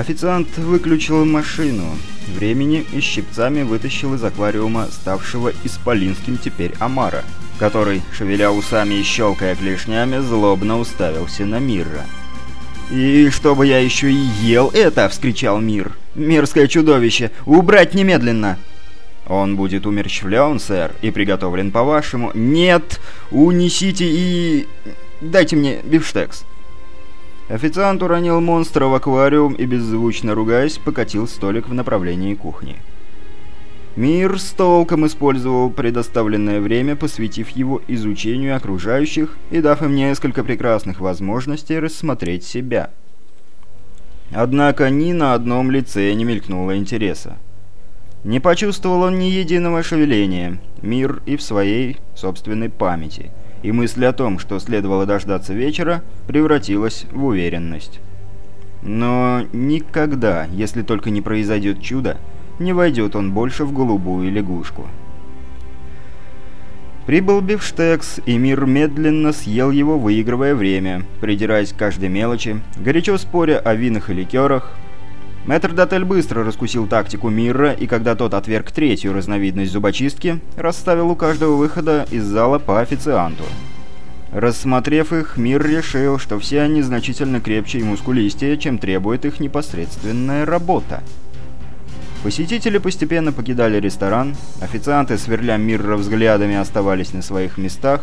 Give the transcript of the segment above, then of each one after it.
Официант выключил машину. Времени и щипцами вытащил из аквариума ставшего исполинским теперь Амара, который, шевеля усами и щелкая клешнями, злобно уставился на Мира. «И чтобы я еще и ел это!» — вскричал Мир. «Мерзкое чудовище! Убрать немедленно!» «Он будет умерщвлен, сэр, и приготовлен по-вашему...» «Нет! Унесите и... дайте мне бифштекс!» Официант уронил монстра в аквариум и, беззвучно ругаясь, покатил столик в направлении кухни. Мир с толком использовал предоставленное время, посвятив его изучению окружающих и дав им несколько прекрасных возможностей рассмотреть себя. Однако ни на одном лице не мелькнуло интереса. Не почувствовал он ни единого шевеления, мир и в своей собственной памяти, и мысль о том, что следовало дождаться вечера, превратилась в уверенность. Но никогда, если только не произойдет чудо, не войдет он больше в голубую лягушку. Прибыл бифштекс, и мир медленно съел его, выигрывая время, придираясь к каждой мелочи, горячо споря о винах и ликерах. Мэтр Дотель быстро раскусил тактику мира, и когда тот отверг третью разновидность зубочистки, расставил у каждого выхода из зала по официанту. Рассмотрев их, мир решил, что все они значительно крепче и мускулистее, чем требует их непосредственная работа. Посетители постепенно покидали ресторан, официанты, сверля Мирра взглядами, оставались на своих местах.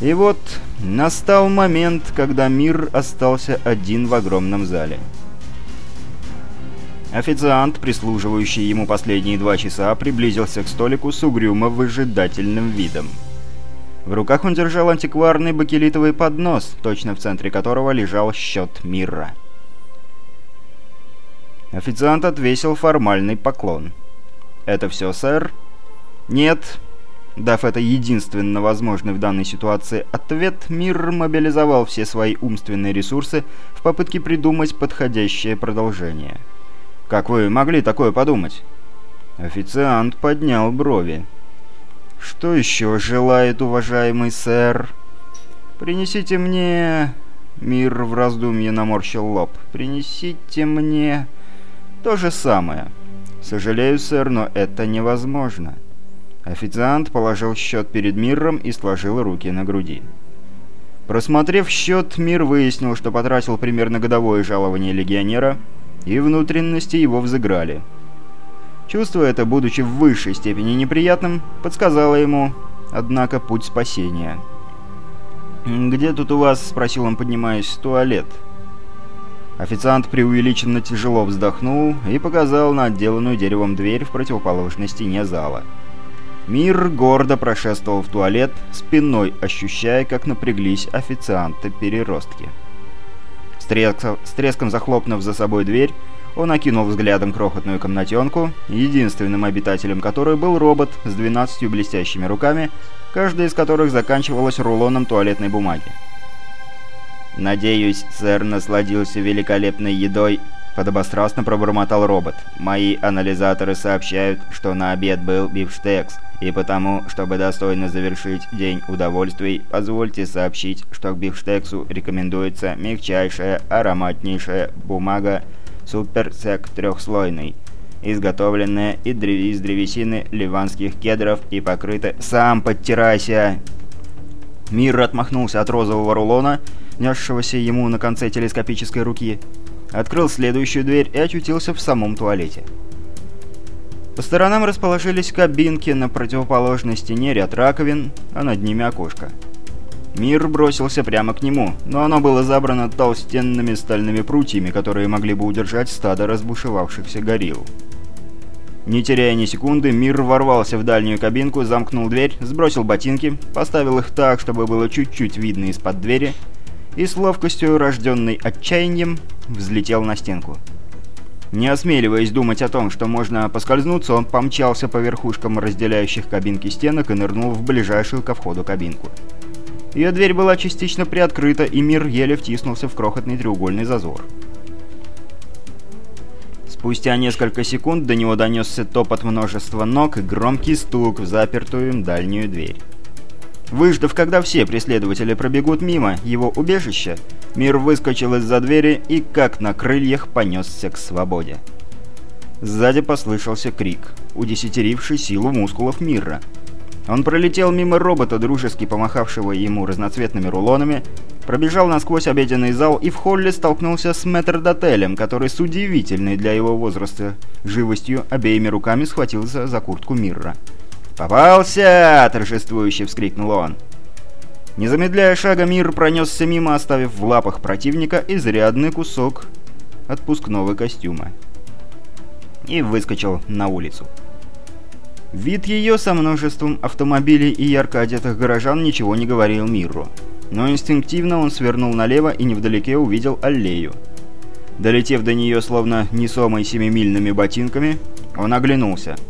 И вот настал момент, когда Мир остался один в огромном зале. Официант, прислуживающий ему последние два часа, приблизился к столику с угрюмо-выжидательным видом. В руках он держал антикварный бакелитовый поднос, точно в центре которого лежал счет Мирра. Официант отвесил формальный поклон. «Это все, сэр?» «Нет». Дав это единственно возможный в данной ситуации ответ, мир мобилизовал все свои умственные ресурсы в попытке придумать подходящее продолжение. «Как вы могли такое подумать?» Официант поднял брови. «Что еще желает уважаемый сэр?» «Принесите мне...» Мир в раздумье наморщил лоб. «Принесите мне...» То же самое. Сожалею, сэр, но это невозможно. Официант положил счет перед Миром и сложил руки на груди. Просмотрев счет, Мир выяснил, что потратил примерно годовое жалование легионера, и внутренности его взыграли. Чувство это, будучи в высшей степени неприятным, подсказало ему, однако, путь спасения. «Где тут у вас?» — спросил он, поднимаясь, — «туалет?» Официант преувеличенно тяжело вздохнул и показал на отделанную деревом дверь в противоположной стене зала. Мир гордо прошествовал в туалет, спиной ощущая, как напряглись официанты-переростки. С, треском, с треском захлопнув за собой дверь, он окинул взглядом крохотную комнатенку, единственным обитателем которой был робот с 12 блестящими руками, каждая из которых заканчивалась рулоном туалетной бумаги. «Надеюсь, сэр насладился великолепной едой», — подобострастно пробормотал робот. «Мои анализаторы сообщают, что на обед был бифштекс, и потому, чтобы достойно завершить день удовольствий, позвольте сообщить, что к бифштексу рекомендуется мягчайшая, ароматнейшая бумага суперсек трехслойный» изготовленная из древесины ливанских кедров и покрыта... «Сам подтирайся!» Мир отмахнулся от розового рулона несшегося ему на конце телескопической руки, открыл следующую дверь и очутился в самом туалете. По сторонам расположились кабинки, на противоположной стене ряд раковин, а над ними окошко. Мир бросился прямо к нему, но оно было забрано толстенными стальными прутьями, которые могли бы удержать стадо разбушевавшихся горилл. Не теряя ни секунды, Мир ворвался в дальнюю кабинку, замкнул дверь, сбросил ботинки, поставил их так, чтобы было чуть-чуть видно из-под двери, и с ловкостью, рожденной отчаянием, взлетел на стенку. Не осмеливаясь думать о том, что можно поскользнуться, он помчался по верхушкам разделяющих кабинки стенок и нырнул в ближайшую ко входу кабинку. Ее дверь была частично приоткрыта, и мир еле втиснулся в крохотный треугольный зазор. Спустя несколько секунд до него донесся топот множества ног и громкий стук в запертую дальнюю дверь. Выждав, когда все преследователи пробегут мимо его убежища, Мир выскочил из-за двери и, как на крыльях, понесся к свободе. Сзади послышался крик, удесятеривший силу мускулов Мира. Он пролетел мимо робота, дружески помахавшего ему разноцветными рулонами, пробежал насквозь обеденный зал и в холле столкнулся с метрдотелем, который с удивительной для его возраста живостью обеими руками схватился за куртку Мирра. «Попался!» – торжествующе вскрикнул он. Не замедляя шага, мир пронесся мимо, оставив в лапах противника изрядный кусок отпускного костюма. И выскочил на улицу. Вид ее со множеством автомобилей и ярко одетых горожан ничего не говорил миру. Но инстинктивно он свернул налево и невдалеке увидел аллею. Долетев до нее словно несомой семимильными ботинками, он оглянулся –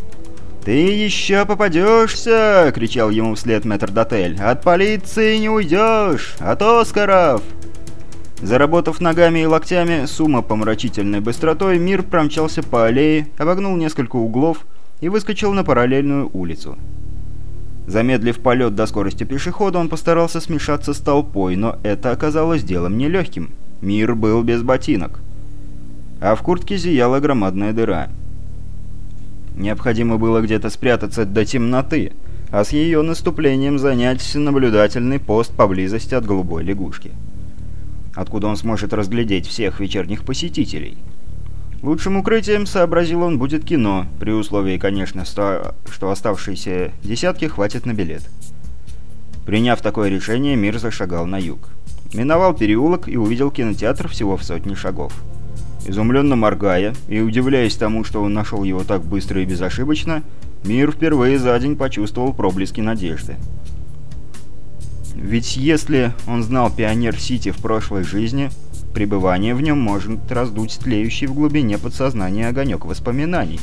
«Ты еще попадешься!» — кричал ему вслед метрдотель. «От полиции не уйдешь! От Оскаров!» Заработав ногами и локтями с умопомрачительной быстротой, мир промчался по аллее, обогнул несколько углов и выскочил на параллельную улицу. Замедлив полет до скорости пешехода, он постарался смешаться с толпой, но это оказалось делом нелегким. Мир был без ботинок. А в куртке зияла громадная дыра. Необходимо было где-то спрятаться до темноты, а с ее наступлением занять наблюдательный пост поблизости от голубой лягушки. Откуда он сможет разглядеть всех вечерних посетителей? Лучшим укрытием, сообразил он, будет кино, при условии, конечно, что, оставшиеся десятки хватит на билет. Приняв такое решение, мир зашагал на юг. Миновал переулок и увидел кинотеатр всего в сотни шагов. Изумленно моргая и удивляясь тому, что он нашел его так быстро и безошибочно, мир впервые за день почувствовал проблески надежды. Ведь если он знал Пионер-Сити в прошлой жизни, пребывание в нем может раздуть тлеющий в глубине подсознания огонек воспоминаний.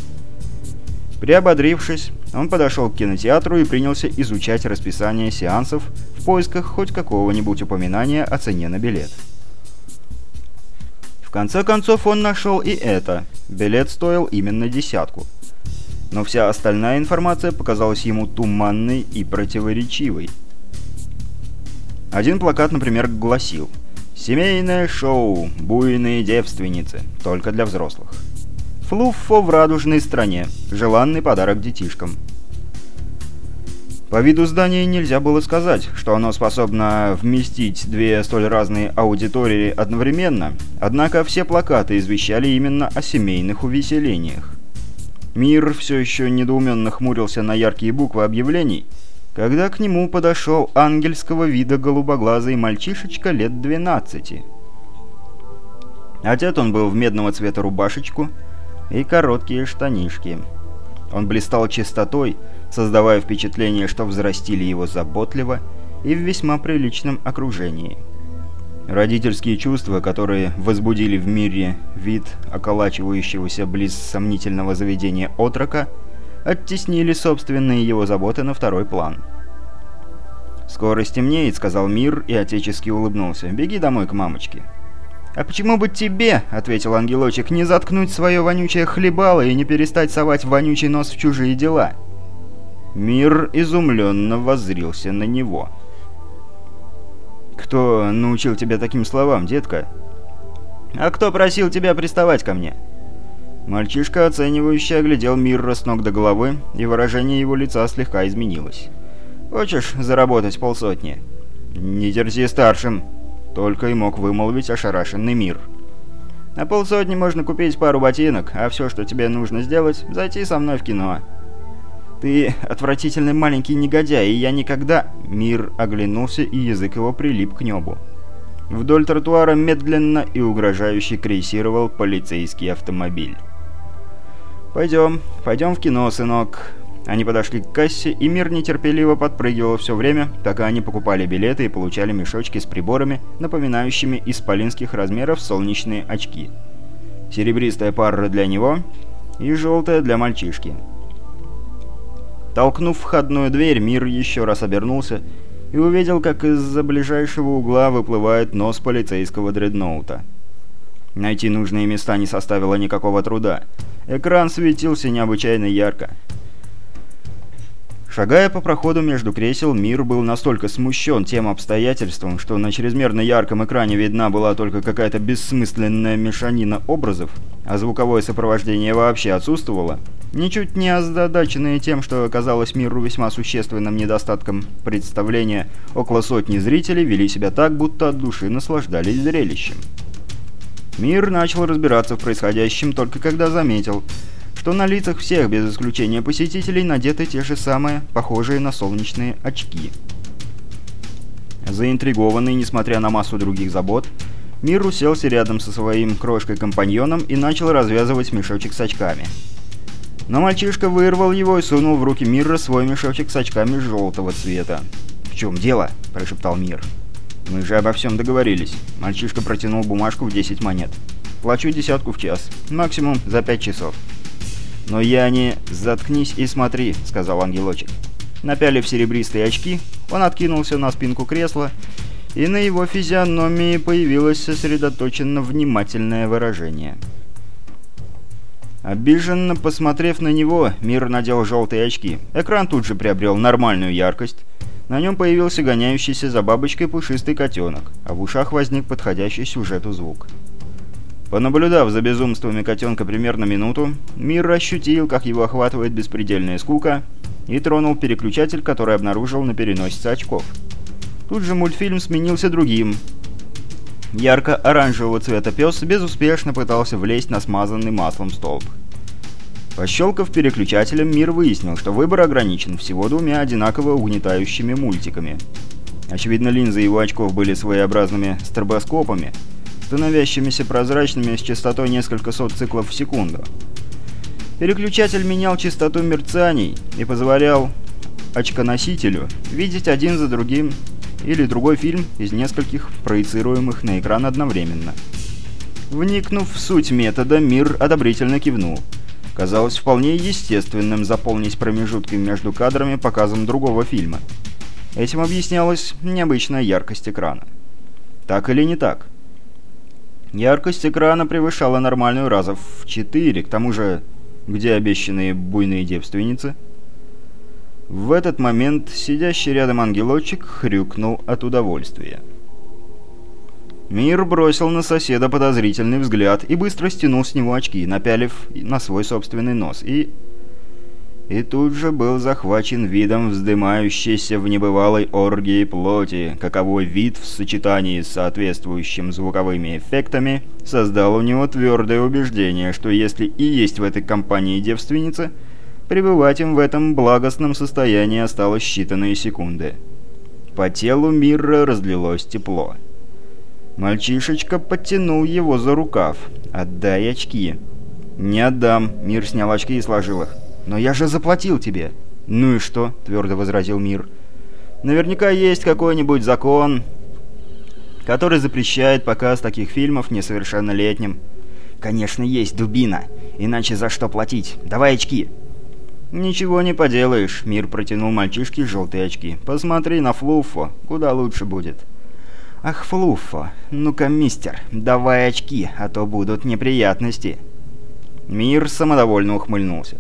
Приободрившись, он подошел к кинотеатру и принялся изучать расписание сеансов в поисках хоть какого-нибудь упоминания о цене на билет конце концов он нашел и это. Билет стоил именно десятку. Но вся остальная информация показалась ему туманной и противоречивой. Один плакат, например, гласил «Семейное шоу. Буйные девственницы. Только для взрослых». Флуффо в радужной стране. Желанный подарок детишкам. По виду здания нельзя было сказать, что оно способно вместить две столь разные аудитории одновременно, однако все плакаты извещали именно о семейных увеселениях. Мир все еще недоуменно хмурился на яркие буквы объявлений, когда к нему подошел ангельского вида голубоглазый мальчишечка лет 12. Одет он был в медного цвета рубашечку и короткие штанишки. Он блистал чистотой, создавая впечатление, что взрастили его заботливо и в весьма приличном окружении. Родительские чувства, которые возбудили в мире вид околачивающегося близ сомнительного заведения отрока, оттеснили собственные его заботы на второй план. «Скоро стемнеет», — сказал Мир и отечески улыбнулся. «Беги домой к мамочке». «А почему бы тебе, — ответил ангелочек, — не заткнуть свое вонючее хлебало и не перестать совать вонючий нос в чужие дела?» Мир изумленно воззрился на него. «Кто научил тебя таким словам, детка?» «А кто просил тебя приставать ко мне?» Мальчишка, оценивающе оглядел Мирра с ног до головы, и выражение его лица слегка изменилось. «Хочешь заработать полсотни?» «Не дерзи старшим!» Только и мог вымолвить ошарашенный Мир. «На полсотни можно купить пару ботинок, а все, что тебе нужно сделать, зайти со мной в кино». «Ты отвратительный маленький негодяй, и я никогда...» Мир оглянулся, и язык его прилип к небу. Вдоль тротуара медленно и угрожающе крейсировал полицейский автомобиль. «Пойдем, пойдем в кино, сынок». Они подошли к кассе, и Мир нетерпеливо подпрыгивал все время, пока они покупали билеты и получали мешочки с приборами, напоминающими исполинских размеров солнечные очки. Серебристая пара для него и желтая для мальчишки. Толкнув входную дверь, Мир еще раз обернулся и увидел, как из-за ближайшего угла выплывает нос полицейского дредноута. Найти нужные места не составило никакого труда. Экран светился необычайно ярко. Шагая по проходу между кресел, мир был настолько смущен тем обстоятельством, что на чрезмерно ярком экране видна была только какая-то бессмысленная мешанина образов, а звуковое сопровождение вообще отсутствовало, ничуть не озадаченные тем, что оказалось миру весьма существенным недостатком представления, около сотни зрителей вели себя так, будто от души наслаждались зрелищем. Мир начал разбираться в происходящем только когда заметил – что на лицах всех, без исключения посетителей, надеты те же самые, похожие на солнечные очки. Заинтригованный, несмотря на массу других забот, Мир уселся рядом со своим крошкой-компаньоном и начал развязывать мешочек с очками. Но мальчишка вырвал его и сунул в руки Мира свой мешочек с очками желтого цвета. «В чем дело?» – прошептал Мир. «Мы же обо всем договорились». Мальчишка протянул бумажку в 10 монет. «Плачу десятку в час. Максимум за 5 часов». «Но я не... Заткнись и смотри», — сказал ангелочек. Напялив серебристые очки, он откинулся на спинку кресла, и на его физиономии появилось сосредоточенно внимательное выражение. Обиженно посмотрев на него, Мир надел желтые очки. Экран тут же приобрел нормальную яркость. На нем появился гоняющийся за бабочкой пушистый котенок, а в ушах возник подходящий сюжету звук. Понаблюдав за безумствами котенка примерно минуту, Мир ощутил, как его охватывает беспредельная скука, и тронул переключатель, который обнаружил на переносице очков. Тут же мультфильм сменился другим. Ярко-оранжевого цвета пес безуспешно пытался влезть на смазанный маслом столб. Пощелкав переключателем, Мир выяснил, что выбор ограничен всего двумя одинаково угнетающими мультиками. Очевидно, линзы его очков были своеобразными стробоскопами — становящимися прозрачными с частотой несколько сот циклов в секунду. Переключатель менял частоту мерцаний и позволял очконосителю видеть один за другим или другой фильм из нескольких проецируемых на экран одновременно. Вникнув в суть метода, мир одобрительно кивнул. Казалось вполне естественным заполнить промежутки между кадрами показом другого фильма. Этим объяснялась необычная яркость экрана. Так или не так? Яркость экрана превышала нормальную раза в 4, к тому же, где обещанные буйные девственницы? В этот момент сидящий рядом ангелочек хрюкнул от удовольствия. Мир бросил на соседа подозрительный взгляд и быстро стянул с него очки, напялив на свой собственный нос, и и тут же был захвачен видом вздымающейся в небывалой оргии плоти, каковой вид в сочетании с соответствующим звуковыми эффектами создал у него твердое убеждение, что если и есть в этой компании девственница, пребывать им в этом благостном состоянии осталось считанные секунды. По телу мира разлилось тепло. Мальчишечка подтянул его за рукав. «Отдай очки». «Не отдам», — Мир снял очки и сложил их. «Но я же заплатил тебе!» «Ну и что?» – твердо возразил Мир. «Наверняка есть какой-нибудь закон, который запрещает показ таких фильмов несовершеннолетним». «Конечно есть, дубина! Иначе за что платить? Давай очки!» «Ничего не поделаешь», — Мир протянул мальчишке желтые очки. «Посмотри на Флуффо, куда лучше будет». «Ах, Флуффо, ну-ка, мистер, давай очки, а то будут неприятности». Мир самодовольно ухмыльнулся.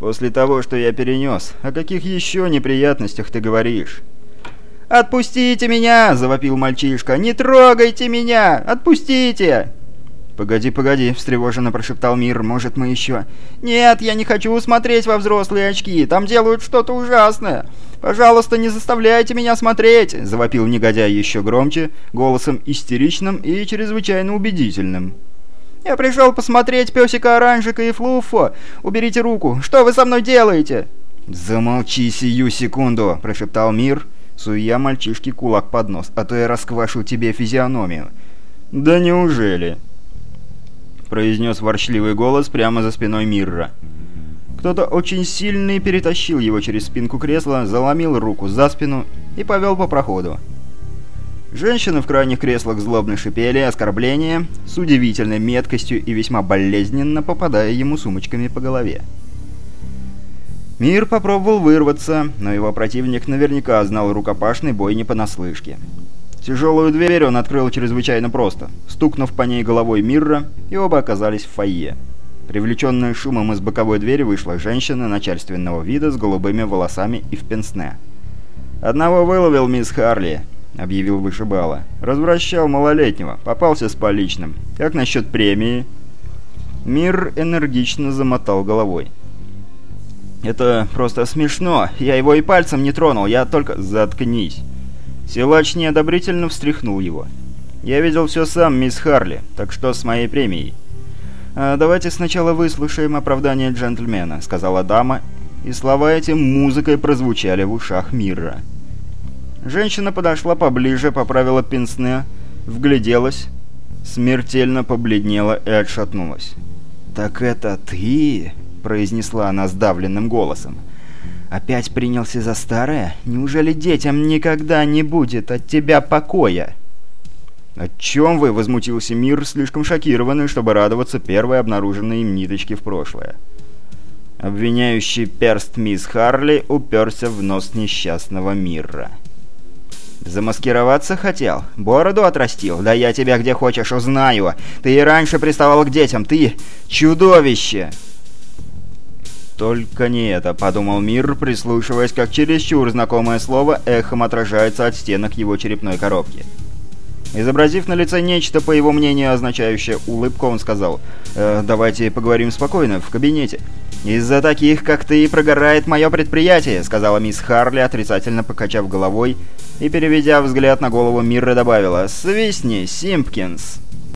После того, что я перенес, о каких еще неприятностях ты говоришь?» «Отпустите меня!» – завопил мальчишка. «Не трогайте меня! Отпустите!» «Погоди, погоди», – встревоженно прошептал Мир. «Может, мы еще...» «Нет, я не хочу смотреть во взрослые очки. Там делают что-то ужасное. Пожалуйста, не заставляйте меня смотреть!» – завопил негодяй еще громче, голосом истеричным и чрезвычайно убедительным. «Я пришел посмотреть песика Оранжика и Флуффо. Уберите руку. Что вы со мной делаете?» «Замолчи сию секунду», – прошептал Мир, суя мальчишке кулак под нос, «а то я расквашу тебе физиономию». «Да неужели?» – произнес ворчливый голос прямо за спиной Мирра. Кто-то очень сильный перетащил его через спинку кресла, заломил руку за спину и повел по проходу. Женщины в крайних креслах злобно шипели оскорбления с удивительной меткостью и весьма болезненно попадая ему сумочками по голове. Мир попробовал вырваться, но его противник наверняка знал рукопашный бой не понаслышке. Тяжелую дверь он открыл чрезвычайно просто, стукнув по ней головой Мирра, и оба оказались в фойе. Привлеченная шумом из боковой двери вышла женщина начальственного вида с голубыми волосами и в пенсне. «Одного выловил мисс Харли», — объявил вышибала. «Развращал малолетнего, попался с поличным. Как насчет премии?» Мир энергично замотал головой. «Это просто смешно. Я его и пальцем не тронул, я только...» «Заткнись!» Силач неодобрительно встряхнул его. «Я видел все сам, мисс Харли, так что с моей премией?» а, «Давайте сначала выслушаем оправдание джентльмена», — сказала дама, и слова эти музыкой прозвучали в ушах Мира. Женщина подошла поближе, поправила пенсне, вгляделась, смертельно побледнела и отшатнулась. «Так это ты?» — произнесла она сдавленным голосом. «Опять принялся за старое? Неужели детям никогда не будет от тебя покоя?» «О чем вы?» — возмутился мир, слишком шокированный, чтобы радоваться первой обнаруженной им ниточке в прошлое. Обвиняющий перст мисс Харли уперся в нос несчастного мира. «Замаскироваться хотел? Бороду отрастил? Да я тебя где хочешь узнаю! Ты и раньше приставал к детям, ты чудовище!» «Только не это», — подумал Мир, прислушиваясь, как чересчур знакомое слово эхом отражается от стенок его черепной коробки. Изобразив на лице нечто, по его мнению, означающее улыбку, он сказал, э, «Давайте поговорим спокойно, в кабинете». «Из-за таких, как ты, прогорает мое предприятие», — сказала мисс Харли, отрицательно покачав головой, и, переведя взгляд на голову Мирры, добавила «Свистни, Симпкинс».